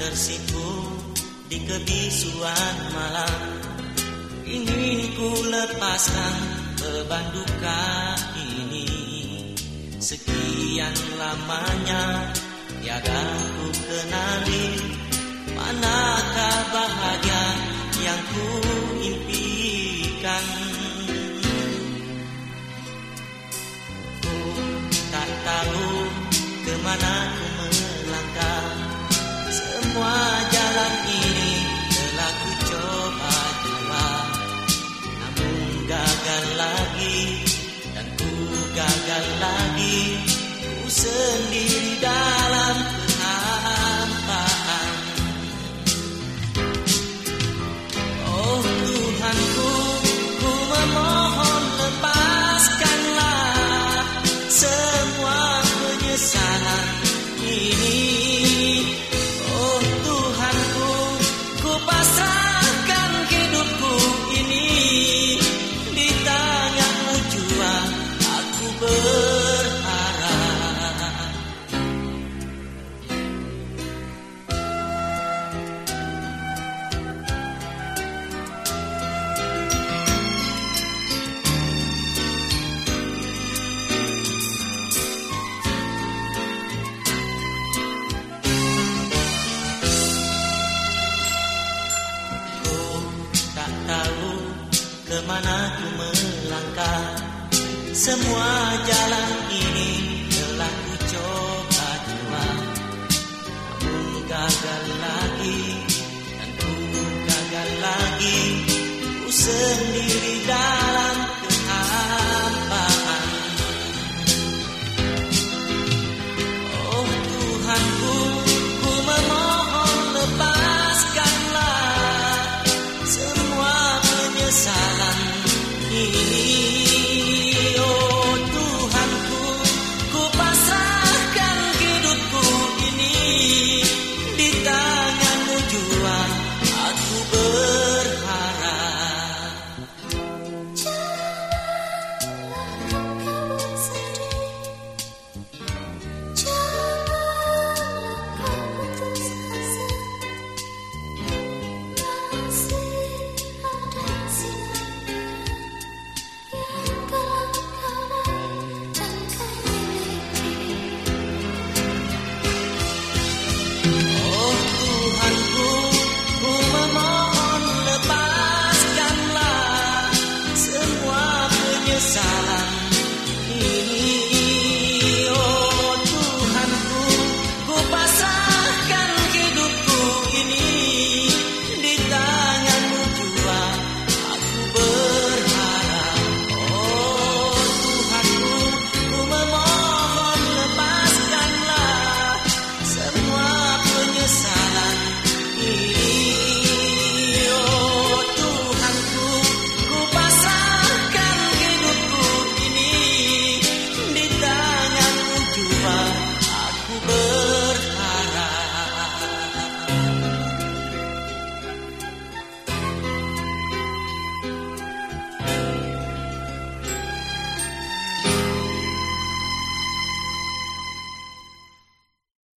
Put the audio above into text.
tersipu di kebisuan malam. Ingin ku lepaskan beban duka ini. Sekian lamanya tiada ku kenali. Manakah bahagia yang ku impikan ke mana ku melangkah. Semua jalan ini telah ku coba coba Namun gagal lagi dan ku gagal lagi. Ku sendiri dalam